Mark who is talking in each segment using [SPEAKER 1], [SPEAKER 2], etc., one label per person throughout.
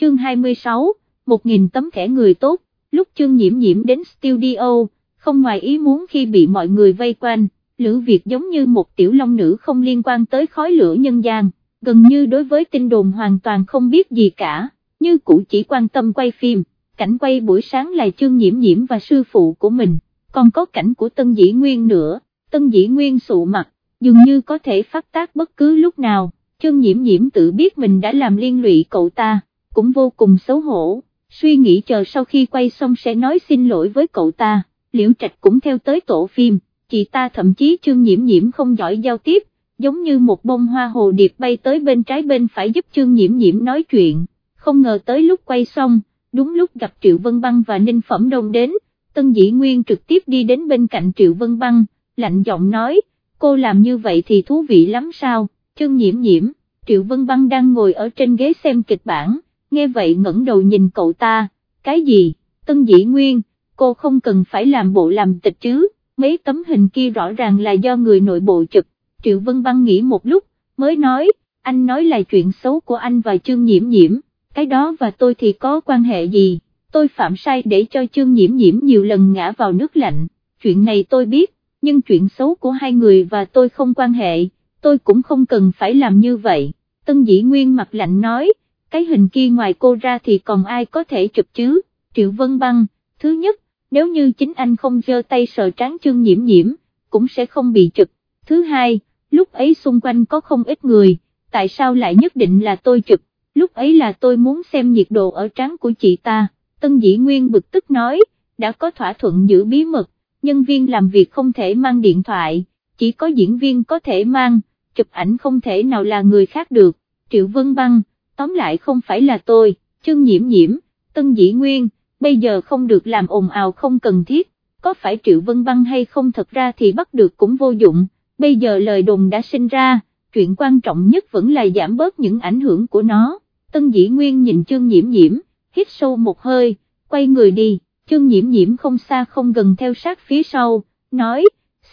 [SPEAKER 1] chương 26, 1.000 tấm thẻ người tốt, lúc chương nhiễm nhiễm đến studio, không ngoài ý muốn khi bị mọi người vây quanh, Lữ Việt giống như một tiểu long nữ không liên quan tới khói lửa nhân gian, gần như đối với tin đồn hoàn toàn không biết gì cả, như cũ chỉ quan tâm quay phim, cảnh quay buổi sáng là chương nhiễm nhiễm và sư phụ của mình, còn có cảnh của Tân Dĩ Nguyên nữa, Tân Dĩ Nguyên sụ mặt, dường như có thể phát tác bất cứ lúc nào, chương nhiễm nhiễm tự biết mình đã làm liên lụy cậu ta, cũng vô cùng xấu hổ, suy nghĩ chờ sau khi quay xong sẽ nói xin lỗi với cậu ta, liễu trạch cũng theo tới tổ phim, chị ta thậm chí chương nhiễm nhiễm không giỏi giao tiếp, giống như một bông hoa hồ điệp bay tới bên trái bên phải giúp chương nhiễm nhiễm nói chuyện, không ngờ tới lúc quay xong, đúng lúc gặp Triệu Vân Băng và Ninh Phẩm Đông đến, Tân Dĩ Nguyên trực tiếp đi đến bên cạnh Triệu Vân Băng, lạnh giọng nói, cô làm như vậy thì thú vị lắm sao, chương nhiễm nhiễm, Triệu Vân Băng đang ngồi ở trên ghế xem kịch bản, nghe vậy ngẩng đầu nhìn cậu ta, cái gì, Tân Dĩ Nguyên, cô không cần phải làm bộ làm tịch chứ, mấy tấm hình kia rõ ràng là do người nội bộ chụp, Triệu Vân Băng nghĩ một lúc, mới nói, anh nói là chuyện xấu của anh và Trương Nhiễm Nhiễm, cái đó và tôi thì có quan hệ gì, tôi phạm sai để cho Trương Nhiễm Nhiễm nhiều lần ngã vào nước lạnh, chuyện này tôi biết, nhưng chuyện xấu của hai người và tôi không quan hệ, tôi cũng không cần phải làm như vậy, Tân Dĩ Nguyên mặt lạnh nói, cái hình kia ngoài cô ra thì còn ai có thể chụp chứ, Triệu Vân Băng, thứ nhất, nếu như chính anh không giơ tay sờ trán chương Nhiễm Nhiễm, cũng sẽ không bị chụp, thứ hai, lúc ấy xung quanh có không ít người, tại sao lại nhất định là tôi chụp, lúc ấy là tôi muốn xem nhiệt độ ở trán của chị ta, Tân Dĩ Nguyên bực tức nói, đã có thỏa thuận giữ bí mật, nhân viên làm việc không thể mang điện thoại, chỉ có diễn viên có thể mang, chụp ảnh không thể nào là người khác được, Triệu Vân Băng, tóm lại không phải là tôi, Trương Nhiễm Nhiễm, Tân Dĩ Nguyên, bây giờ không được làm ồn ào không cần thiết, có phải Triệu Vân Băng hay không thật ra thì bắt được cũng vô dụng bây giờ lời đồn đã sinh ra, chuyện quan trọng nhất vẫn là giảm bớt những ảnh hưởng của nó. Tân Dĩ Nguyên nhìn chương nhiễm nhiễm, hít sâu một hơi, quay người đi, chương nhiễm nhiễm không xa không gần theo sát phía sau, nói,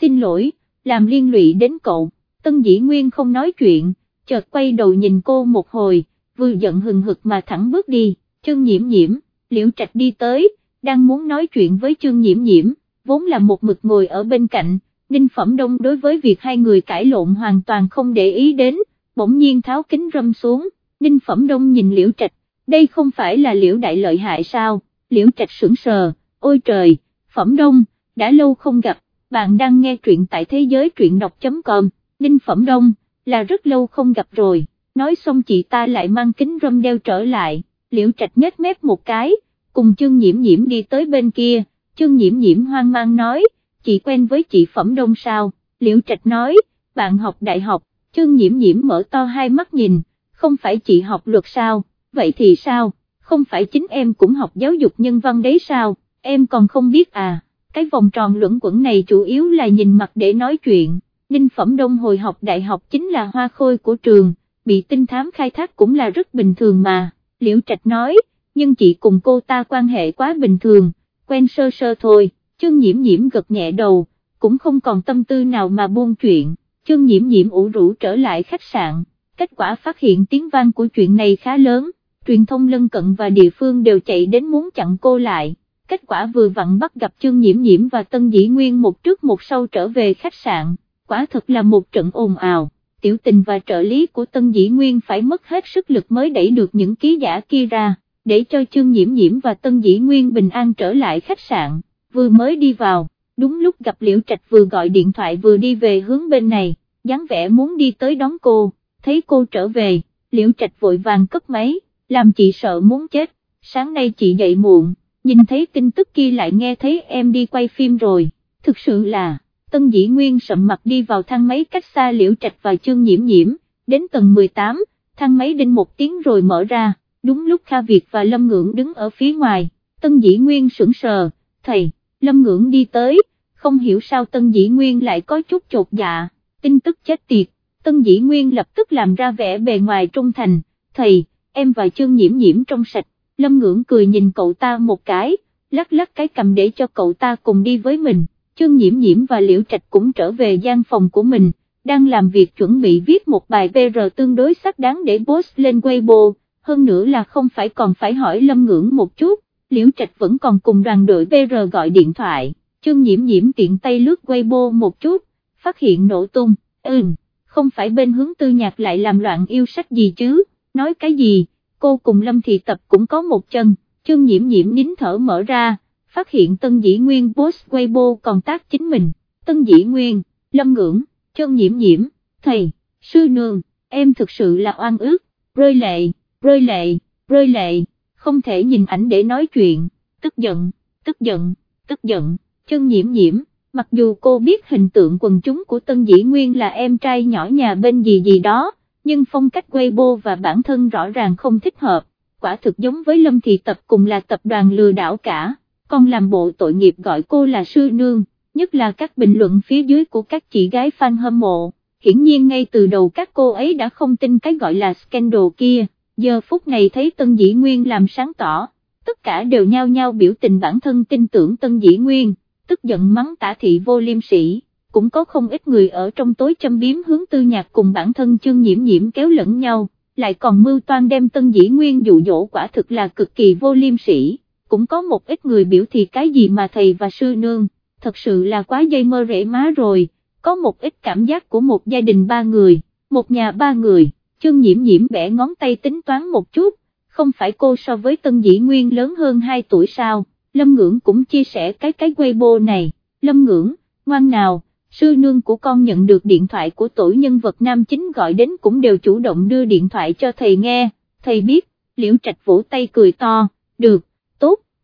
[SPEAKER 1] xin lỗi, làm liên lụy đến cậu, Tân Dĩ Nguyên không nói chuyện, chợt quay đầu nhìn cô một hồi, vừa giận hừng hực mà thẳng bước đi, chương nhiễm nhiễm, liễu trạch đi tới, đang muốn nói chuyện với chương nhiễm nhiễm, vốn là một mực ngồi ở bên cạnh, Ninh Phẩm Đông đối với việc hai người cãi lộn hoàn toàn không để ý đến, bỗng nhiên tháo kính râm xuống, Ninh Phẩm Đông nhìn Liễu Trạch, đây không phải là Liễu Đại lợi hại sao, Liễu Trạch sững sờ, ôi trời, Phẩm Đông, đã lâu không gặp, bạn đang nghe truyện tại thế giới truyện đọc.com, Ninh Phẩm Đông, là rất lâu không gặp rồi, nói xong chị ta lại mang kính râm đeo trở lại, Liễu Trạch nhếch mép một cái, cùng chương nhiễm nhiễm đi tới bên kia, chương nhiễm nhiễm hoang mang nói, chị quen với chị Phẩm Đông sao, Liễu Trạch nói, bạn học đại học, chương nhiễm nhiễm mở to hai mắt nhìn, không phải chị học luật sao, vậy thì sao, không phải chính em cũng học giáo dục nhân văn đấy sao, em còn không biết à, cái vòng tròn luẩn quẩn này chủ yếu là nhìn mặt để nói chuyện, Ninh Phẩm Đông hồi học đại học chính là hoa khôi của trường, bị tinh thám khai thác cũng là rất bình thường mà, Liễu Trạch nói, nhưng chị cùng cô ta quan hệ quá bình thường, quen sơ sơ thôi chương nhiễm nhiễm gật nhẹ đầu, cũng không còn tâm tư nào mà buông chuyện, chương nhiễm nhiễm ủ rũ trở lại khách sạn, kết quả phát hiện tiếng vang của chuyện này khá lớn, truyền thông lân cận và địa phương đều chạy đến muốn chặn cô lại, kết quả vừa vặn bắt gặp trương nhiễm nhiễm và tân dĩ nguyên một trước một sau trở về khách sạn, quả thật là một trận ồn ào. Tiểu tình và trợ lý của Tân Dĩ Nguyên phải mất hết sức lực mới đẩy được những ký giả kia ra, để cho Chương Nhiễm Nhiễm và Tân Dĩ Nguyên bình an trở lại khách sạn vừa mới đi vào, đúng lúc gặp Liễu Trạch vừa gọi điện thoại vừa đi về hướng bên này, dáng vẻ muốn đi tới đón cô, thấy cô trở về, Liễu Trạch vội vàng cất máy, làm chị sợ muốn chết, sáng nay chị dậy muộn, nhìn thấy tin tức kia lại nghe thấy em đi quay phim rồi, thực sự là, Tân Dĩ Nguyên sậm mặt đi vào thang máy cách xa Liễu Trạch và Trương Nhiễm Nhiễm, đến tầng 18, thang máy đinh một tiếng rồi mở ra, đúng lúc Kha Việt và Lâm Ngưỡng đứng ở phía ngoài, Tân Dĩ Nguyên sững sờ, thầy, Lâm Ngưỡng đi tới, không hiểu sao Tân Dĩ Nguyên lại có chút chột dạ, tin tức chết tiệt, Tân Dĩ Nguyên lập tức làm ra vẻ bề ngoài trung thành, thầy, em và chương nhiễm nhiễm trong sạch, Lâm Ngưỡng cười nhìn cậu ta một cái, lắc lắc cái cầm để cho cậu ta cùng đi với mình, chương nhiễm nhiễm và Liễu Trạch cũng trở về gian phòng của mình, đang làm việc chuẩn bị viết một bài PR tương đối xác đáng để post lên Weibo, hơn nữa là không phải còn phải hỏi lâm ngưỡng một chút, liễu trạch vẫn còn cùng đoàn đội PR gọi điện thoại, chương nhiễm nhiễm tiện tay lướt Weibo một chút, phát hiện nổ tung, ừm, không phải bên hướng tư nhạc lại làm loạn yêu sách gì chứ, nói cái gì, cô cùng lâm thị tập cũng có một chân, chương nhiễm nhiễm nín thở mở ra, phát hiện tân dĩ nguyên post Weibo còn tác chính mình, tân dĩ nguyên, lâm ngưỡng, Trân nhiễm nhiễm, thầy, sư nương, em thực sự là oan ước, rơi lệ, rơi lệ, rơi lệ, không thể nhìn ảnh để nói chuyện, tức giận, tức giận, tức giận, Trân nhiễm nhiễm, mặc dù cô biết hình tượng quần chúng của Tân Dĩ Nguyên là em trai nhỏ nhà bên gì gì đó, nhưng phong cách Weibo và bản thân rõ ràng không thích hợp, quả thực giống với Lâm Thị Tập cùng là tập đoàn lừa đảo cả, con làm bộ tội nghiệp gọi cô là sư nương, nhất là các bình luận phía dưới của các chị gái fan hâm mộ, hiển nhiên ngay từ đầu các cô ấy đã không tin cái gọi là scandal kia, giờ phút này thấy Tân Dĩ Nguyên làm sáng tỏ, tất cả đều nhao nhao biểu tình bản thân tin tưởng Tân Dĩ Nguyên, tức giận mắng tả thị vô liêm sĩ, cũng có không ít người ở trong tối châm biếm hướng tư nhạc cùng bản thân chương nhiễm nhiễm kéo lẫn nhau, lại còn mưu toan đem Tân Dĩ Nguyên dụ dỗ quả thực là cực kỳ vô liêm sĩ, cũng có một ít người biểu thị cái gì mà thầy và sư nương, thật sự là quá dây mơ rễ má rồi, có một ít cảm giác của một gia đình ba người, một nhà ba người. Chương nhiễm nhiễm bẻ ngón tay tính toán một chút, không phải cô so với Tân Dĩ Nguyên lớn hơn 2 tuổi sao, Lâm Ngưỡng cũng chia sẻ cái cái Weibo này, Lâm Ngưỡng, ngoan nào, sư nương của con nhận được điện thoại của tổ nhân vật nam chính gọi đến cũng đều chủ động đưa điện thoại cho thầy nghe, thầy biết, liễu trạch vỗ tay cười to, được,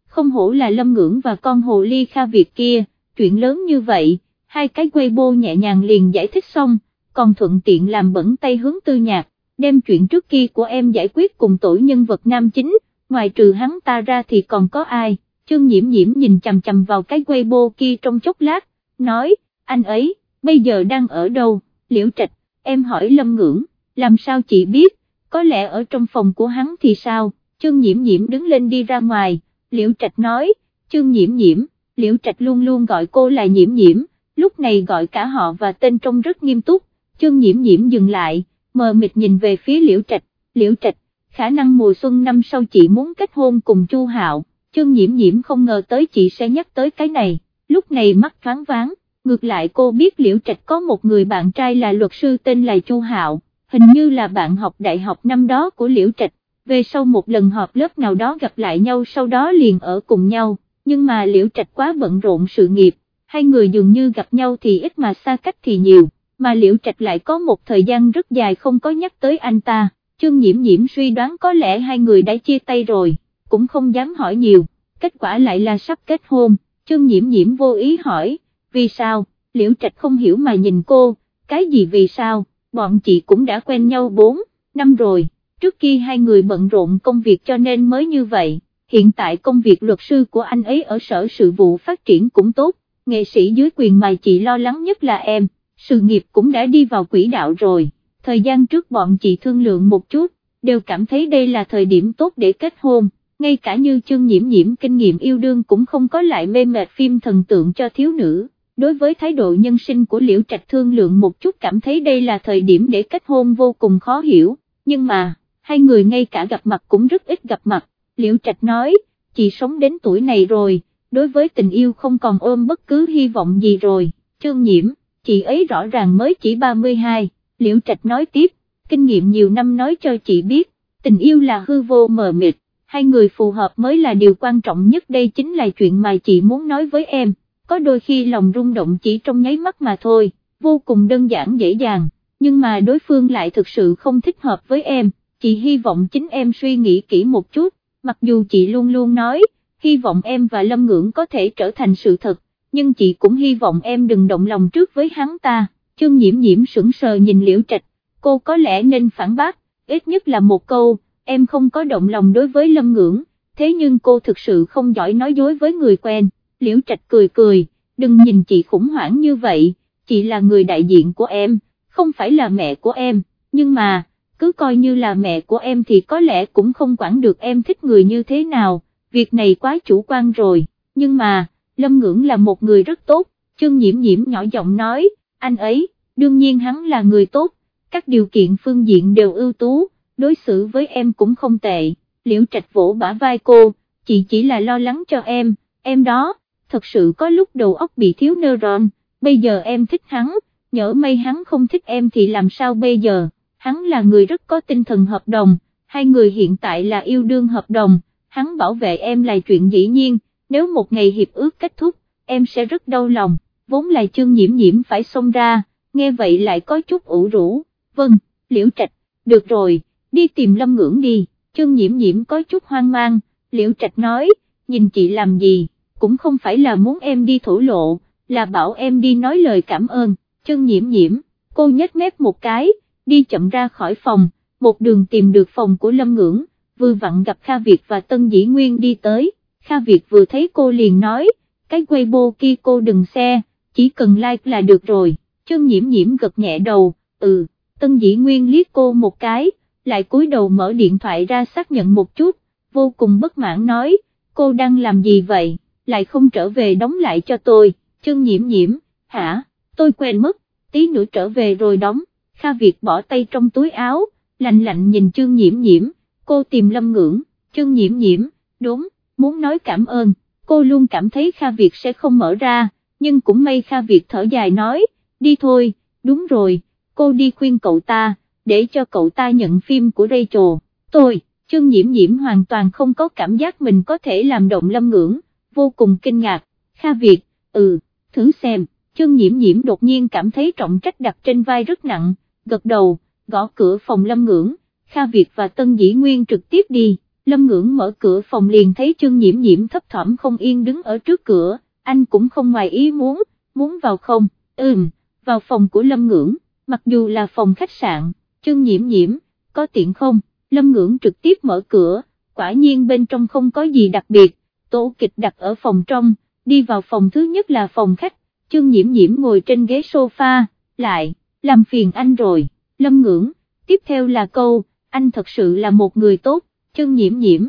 [SPEAKER 1] không hổ là Lâm Ngưỡng và con hồ ly Kha Việt kia, chuyện lớn như vậy, hai cái Weibo nhẹ nhàng liền giải thích xong, còn thuận tiện làm bẩn tay hướng tư nhạc đem chuyện trước kia của em giải quyết cùng tổ nhân vật nam chính, ngoài trừ hắn ta ra thì còn có ai, chương nhiễm nhiễm nhìn chầm chầm vào cái Weibo kia trong chốc lát, nói, anh ấy, bây giờ đang ở đâu, liễu trạch, em hỏi lâm ngưỡng, làm sao chị biết, có lẽ ở trong phòng của hắn thì sao, chương nhiễm nhiễm đứng lên đi ra ngoài, liễu trạch nói, chương nhiễm nhiễm, liễu trạch luôn luôn gọi cô là nhiễm nhiễm, lúc này gọi cả họ và tên trông rất nghiêm túc, chương nhiễm nhiễm dừng lại, mờ mịt nhìn về phía liễu trạch, liễu trạch, khả năng mùa xuân năm sau chị muốn kết hôn cùng Chu Hạo, chương nhiễm nhiễm không ngờ tới chị sẽ nhắc tới cái này, lúc này mắt thoáng váng, ngược lại cô biết liễu trạch có một người bạn trai là luật sư tên là Chu Hạo, hình như là bạn học đại học năm đó của liễu trạch, về sau một lần họp lớp nào đó gặp lại nhau sau đó liền ở cùng nhau, nhưng mà liễu trạch quá bận rộn sự nghiệp, hai người dường như gặp nhau thì ít mà xa cách thì nhiều mà Liễu Trạch lại có một thời gian rất dài không có nhắc tới anh ta, chương nhiễm nhiễm suy đoán có lẽ hai người đã chia tay rồi, cũng không dám hỏi nhiều, kết quả lại là sắp kết hôn, chương nhiễm nhiễm vô ý hỏi, vì sao, Liễu Trạch không hiểu mà nhìn cô, cái gì vì sao, bọn chị cũng đã quen nhau 4 năm rồi, trước kia hai người bận rộn công việc cho nên mới như vậy, hiện tại công việc luật sư của anh ấy ở sở sự vụ phát triển cũng tốt, nghệ sĩ dưới quyền mà chị lo lắng nhất là em sự nghiệp cũng đã đi vào quỹ đạo rồi, thời gian trước bọn chị thương lượng một chút, đều cảm thấy đây là thời điểm tốt để kết hôn, ngay cả như chương nhiễm nhiễm kinh nghiệm yêu đương cũng không có lại mê mệt phim thần tượng cho thiếu nữ. Đối với thái độ nhân sinh của Liễu Trạch thương lượng một chút cảm thấy đây là thời điểm để kết hôn vô cùng khó hiểu, nhưng mà, hai người ngay cả gặp mặt cũng rất ít gặp mặt, Liễu Trạch nói, chị sống đến tuổi này rồi, đối với tình yêu không còn ôm bất cứ hy vọng gì rồi, Trương nhiễm, chị ấy rõ ràng mới chỉ 32, Liễu Trạch nói tiếp, kinh nghiệm nhiều năm nói cho chị biết, tình yêu là hư vô mờ mịt, hai người phù hợp mới là điều quan trọng nhất. Đây chính là chuyện mà chị muốn nói với em, có đôi khi lòng rung động chỉ trong nháy mắt mà thôi, vô cùng đơn giản dễ dàng, nhưng mà đối phương lại thực sự không thích hợp với em, chị hy vọng chính em suy nghĩ kỹ một chút, mặc dù chị luôn luôn nói, hy vọng em và Lâm Ngưỡng có thể trở thành sự thật, nhưng chị cũng hy vọng em đừng động lòng trước với hắn ta, chương nhiễm nhiễm sững sờ nhìn liễu trạch, cô có lẽ nên phản bác, ít nhất là một câu, em không có động lòng đối với lâm ngưỡng, thế nhưng cô thực sự không giỏi nói dối với người quen, liễu trạch cười cười, đừng nhìn chị khủng hoảng như vậy, chị là người đại diện của em, không phải là mẹ của em, nhưng mà, cứ coi như là mẹ của em thì có lẽ cũng không quản được em thích người như thế nào, việc này quá chủ quan rồi, nhưng mà, Lâm Ngưỡng là một người rất tốt, Trương nhiễm nhiễm nhỏ giọng nói, anh ấy, đương nhiên hắn là người tốt, các điều kiện phương diện đều ưu tú, đối xử với em cũng không tệ, liễu trạch vỗ bả vai cô, chị chỉ là lo lắng cho em, em đó, thật sự có lúc đầu óc bị thiếu neuron, bây giờ em thích hắn, nhỡ may hắn không thích em thì làm sao bây giờ, hắn là người rất có tinh thần hợp đồng, hai người hiện tại là yêu đương hợp đồng, hắn bảo vệ em là chuyện dĩ nhiên, nếu một ngày hiệp ước kết thúc, em sẽ rất đau lòng, vốn là chương nhiễm nhiễm phải xông ra, nghe vậy lại có chút ủ rũ, vâng, liễu trạch, được rồi, đi tìm lâm ngưỡng đi, chương nhiễm nhiễm có chút hoang mang, liễu trạch nói, nhìn chị làm gì, cũng không phải là muốn em đi thổ lộ, là bảo em đi nói lời cảm ơn, chương nhiễm nhiễm, cô nhếch mép một cái, đi chậm ra khỏi phòng, một đường tìm được phòng của lâm ngưỡng, vừa vặn gặp Kha Việt và Tân Dĩ Nguyên đi tới, Kha Việt vừa thấy cô liền nói, cái Weibo kia cô đừng xe, chỉ cần like là được rồi, chân nhiễm nhiễm gật nhẹ đầu, ừ, Tân Dĩ Nguyên liếc cô một cái, lại cúi đầu mở điện thoại ra xác nhận một chút, vô cùng bất mãn nói, cô đang làm gì vậy, lại không trở về đóng lại cho tôi, chân nhiễm nhiễm, hả, tôi quên mất, tí nữa trở về rồi đóng, Kha Việt bỏ tay trong túi áo, lạnh lạnh nhìn Trương nhiễm nhiễm, cô tìm lâm ngưỡng, Trương nhiễm nhiễm, đúng, muốn nói cảm ơn, cô luôn cảm thấy Kha Việt sẽ không mở ra, nhưng cũng may Kha Việt thở dài nói, đi thôi, đúng rồi, cô đi khuyên cậu ta, để cho cậu ta nhận phim của Rachel, tôi, Trương nhiễm nhiễm hoàn toàn không có cảm giác mình có thể làm động lâm ngưỡng, vô cùng kinh ngạc, Kha Việt, ừ, thử xem, Trương nhiễm nhiễm đột nhiên cảm thấy trọng trách đặt trên vai rất nặng, gật đầu, gõ cửa phòng lâm ngưỡng, Kha Việt và Tân Dĩ Nguyên trực tiếp đi, lâm ngưỡng mở cửa phòng liền thấy Trương nhiễm nhiễm thấp thỏm không yên đứng ở trước cửa, anh cũng không ngoài ý muốn, muốn vào không, ừm, vào phòng của lâm ngưỡng, mặc dù là phòng khách sạn, Trương nhiễm nhiễm, có tiện không, lâm ngưỡng trực tiếp mở cửa, quả nhiên bên trong không có gì đặc biệt, tổ kịch đặt ở phòng trong, đi vào phòng thứ nhất là phòng khách, Trương nhiễm nhiễm ngồi trên ghế sofa, lại, làm phiền anh rồi, lâm ngưỡng, tiếp theo là câu, anh thật sự là một người tốt, chân nhiễm nhiễm,